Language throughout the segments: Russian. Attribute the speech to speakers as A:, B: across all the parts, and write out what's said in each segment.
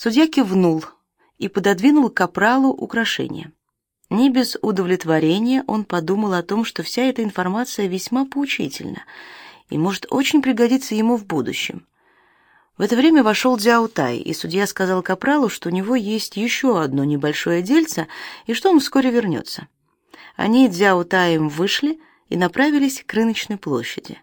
A: Судья кивнул и пододвинул капралу украшение. Не без удовлетворения он подумал о том, что вся эта информация весьма поучительна и может очень пригодиться ему в будущем. В это время вошел Дзяо Тай, и судья сказал капралу, что у него есть еще одно небольшое дельце и что он вскоре вернется. Они Дзяо Таем вышли и направились к рыночной площади.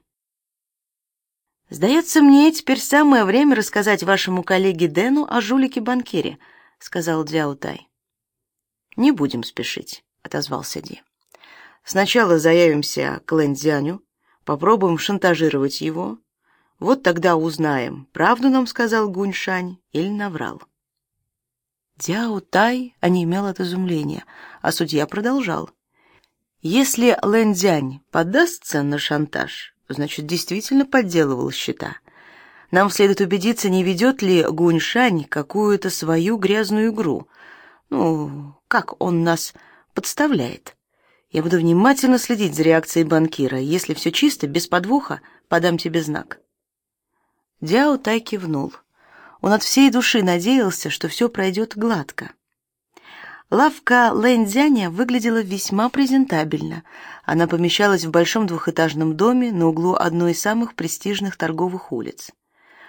A: Сдается мне, теперь самое время рассказать вашему коллеге Дэну о жулике-банкире, сказал Дзяо Тай. Не будем спешить, отозвался Ди. Сначала заявимся к Лэнцзяню, попробуем шантажировать его, вот тогда узнаем, правду нам сказал Гуньшань или наврал. Дяо Тай онемел от изумления, а судья продолжал. Если Лэн Цзянь поддастся на шантаж, значит, действительно подделывал счета. Нам следует убедиться, не ведет ли Гуньшань какую-то свою грязную игру. Ну, как он нас подставляет. Я буду внимательно следить за реакцией банкира. Если все чисто, без подвоха, подам тебе знак. Дяо Тай кивнул. Он от всей души надеялся, что все пройдет гладко. Лавка Лэньцзяня выглядела весьма презентабельно. Она помещалась в большом двухэтажном доме на углу одной из самых престижных торговых улиц.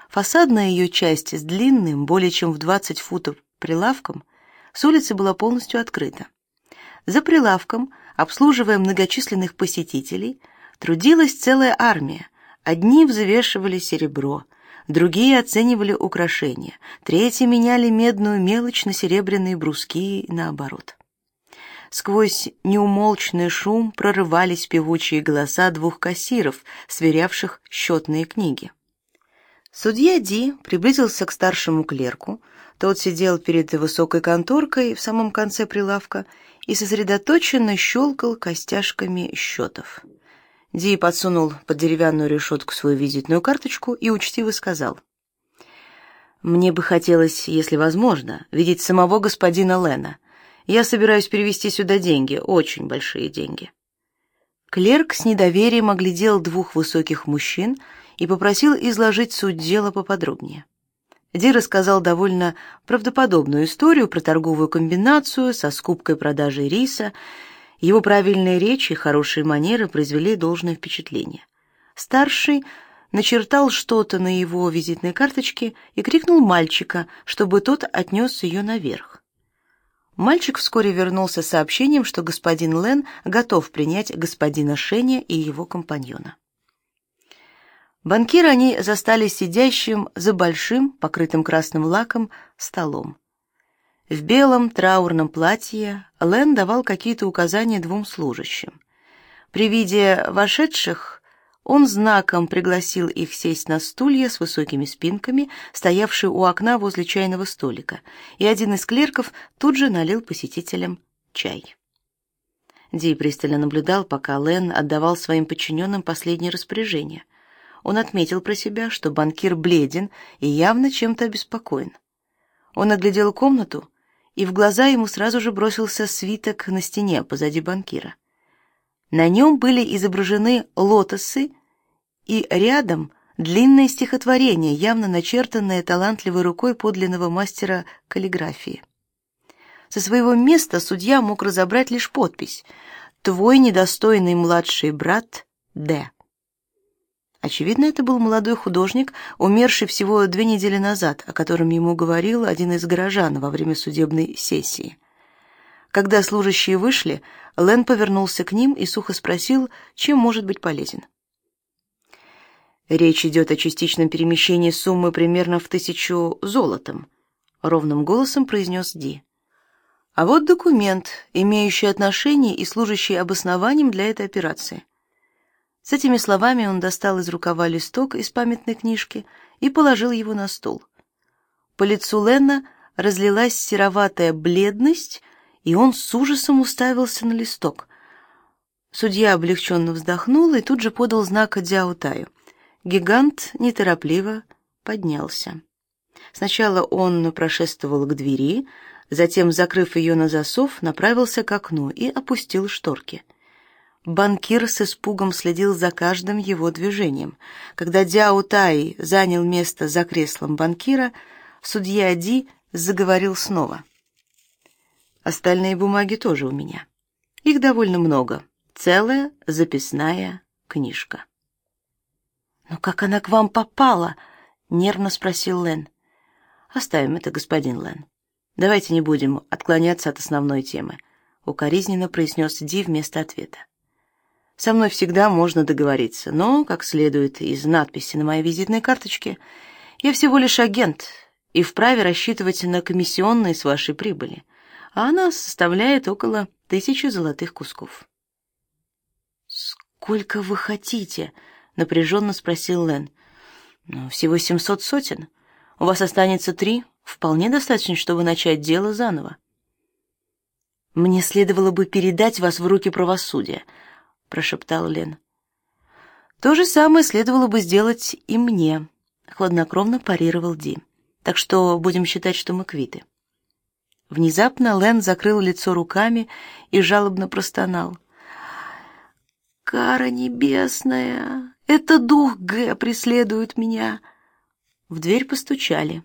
A: Фасадная ее часть с длинным, более чем в 20 футов прилавком, с улицы была полностью открыта. За прилавком, обслуживая многочисленных посетителей, трудилась целая армия. Одни взвешивали серебро, другие оценивали украшения, третьи меняли медную мелочь на серебряные бруски и наоборот. Сквозь неумолчный шум прорывались певучие голоса двух кассиров, сверявших счетные книги. Судья Ди приблизился к старшему клерку. Тот сидел перед высокой конторкой в самом конце прилавка и сосредоточенно щелкал костяшками счетов. Ди подсунул под деревянную решетку свою визитную карточку и учтиво сказал: "Мне бы хотелось, если возможно, видеть самого господина Лена. Я собираюсь перевести сюда деньги, очень большие деньги". Клерк с недоверием оглядел двух высоких мужчин и попросил изложить суть дела поподробнее. Ди рассказал довольно правдоподобную историю про торговую комбинацию со скупкой продажей риса его правильная речь и хорошие манеры произвели должное впечатление. Старший начертал что-то на его визитной карточке и крикнул мальчика, чтобы тот отнес ее наверх. Мальчик вскоре вернулся с сообщением, что господин Лен готов принять господина Шеня и его компаньона. Банкира они застали сидящим за большим, покрытым красным лаком, столом. В белом траурном платье Лэн давал какие-то указания двум служащим. При виде вошедших он знаком пригласил их сесть на стулья с высокими спинками, стоявшие у окна возле чайного столика, и один из клерков тут же налил посетителям чай. Ди пристально наблюдал, пока Лэн отдавал своим подчиненным последние распоряжения. Он отметил про себя, что банкир бледен и явно чем-то обеспокоен. Он оглядел комнату и в глаза ему сразу же бросился свиток на стене позади банкира. На нем были изображены лотосы и рядом длинное стихотворение, явно начертанное талантливой рукой подлинного мастера каллиграфии. Со своего места судья мог разобрать лишь подпись: "Твой недостойный младший брат Д". Очевидно, это был молодой художник, умерший всего две недели назад, о котором ему говорил один из горожан во время судебной сессии. Когда служащие вышли, Лэн повернулся к ним и сухо спросил, чем может быть полезен. Речь идет о частичном перемещении суммы примерно в тысячу золотом, ровным голосом произнес Ди. А вот документ, имеющий отношение и служащий обоснованием для этой операции. С этими словами он достал из рукава листок из памятной книжки и положил его на стол. По лицу Ленна разлилась сероватая бледность, и он с ужасом уставился на листок. Судья облегченно вздохнул и тут же подал знак Дзяо Таю. Гигант неторопливо поднялся. Сначала он прошествовал к двери, затем, закрыв ее на засов, направился к окну и опустил шторки. Банкир с испугом следил за каждым его движением. Когда Дяо Тай занял место за креслом банкира, судья Ди заговорил снова. Остальные бумаги тоже у меня. Их довольно много. Целая записная книжка. «Но как она к вам попала?» — нервно спросил Лен. «Оставим это, господин Лен. Давайте не будем отклоняться от основной темы», — укоризненно произнес Ди вместо ответа. «Со мной всегда можно договориться, но, как следует из надписи на моей визитной карточке, я всего лишь агент и вправе рассчитывать на комиссионные с вашей прибыли, а она составляет около тысячи золотых кусков». «Сколько вы хотите?» напряженно спросил Лен. Ну, всего семьсот сотен. У вас останется три, вполне достаточно, чтобы начать дело заново. Мне следовало бы передать вас в руки правосудия, прошептал Лен. То же самое следовало бы сделать и мне, хладнокровно парировал Ди. Так что будем считать, что мы квиты. Внезапно Лен закрыл лицо руками и жалобно простонал. Кара небесная, это дух Г преследует меня. В дверь постучали.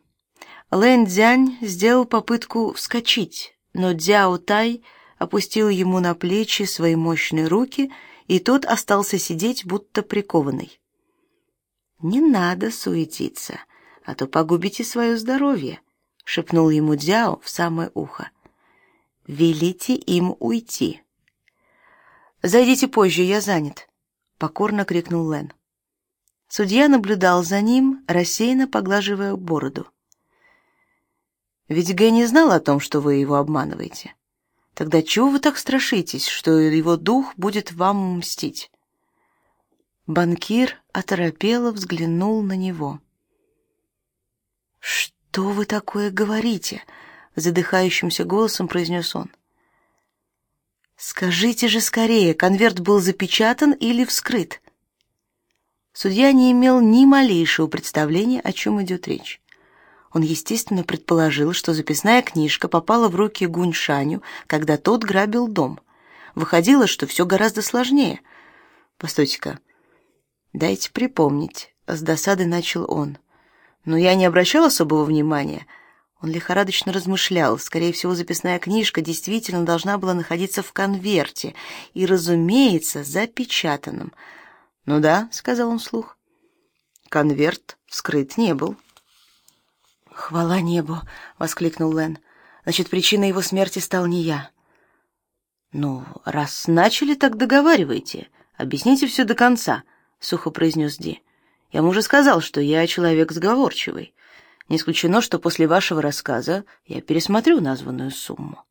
A: Лэн Дзянь сделал попытку вскочить, но Дзяо Тай опустил ему на плечи свои мощные руки, и тот остался сидеть, будто прикованный. Не надо суетиться, а то погубите свое здоровье, шепнул ему Дзяо в самое ухо. Велите им уйти. Зайдите позже, я занят, покорно крикнул Лэн. Судья наблюдал за ним, рассеянно поглаживая бороду. Ведь Гэ не знал о том, что вы его обманываете. Тогда чего вы так страшитесь, что его дух будет вам мстить? Банкир оторопело взглянул на него. Что вы такое говорите? задыхающимся голосом произнес он. Скажите же скорее, конверт был запечатан или вскрыт? Судья не имел ни малейшего представления, о чем идет речь. Он, естественно, предположил, что записная книжка попала в руки Гуньшаню, когда тот грабил дом. Выходило, что все гораздо сложнее. Постойте-ка. Дайте припомнить, с досадой начал он. Но я не обращал особого внимания. Он лихорадочно размышлял. Скорее всего, записная книжка действительно должна была находиться в конверте и, разумеется, запечатанном. "Ну да", сказал он вслух. Конверт вскрыт не был. "Хвала небу", воскликнул Лен. "Значит, причиной его смерти стал не я". "Ну, раз начали, так договаривайте. Объясните все до конца", сухо произнес Ди. "Я ему уже сказал, что я человек сговорчивый. Не исключено, что после вашего рассказа я пересмотрю названную сумму.